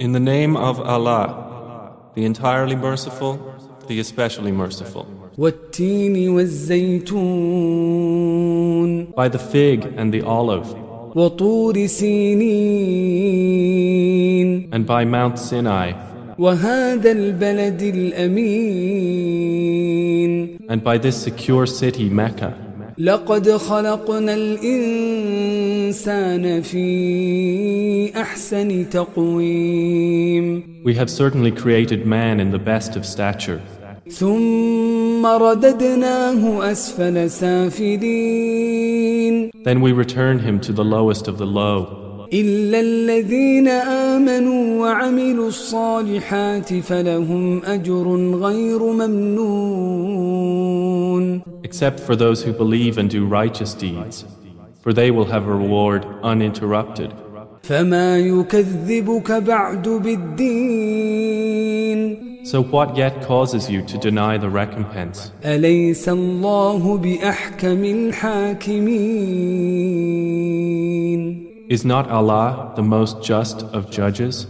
In the name of Allah, the entirely merciful, the especially merciful. By the fig and the olive. And by Mount Sinai. And by this secure city, Mecca. لقد خلقنا الإنسان في أحسن تقويم. We have certainly created man in the best of stature. ثم رددناه أسفل سافلين. Then we return him to the lowest of the low, إلا الذين آمنوا وعملوا الصالحات فلهم أجر غير ممنون. except for those who believe and do righteous deeds, for they will have a reward uninterrupted. So what yet causes you to deny the recompense? Is not Allah the most just of judges?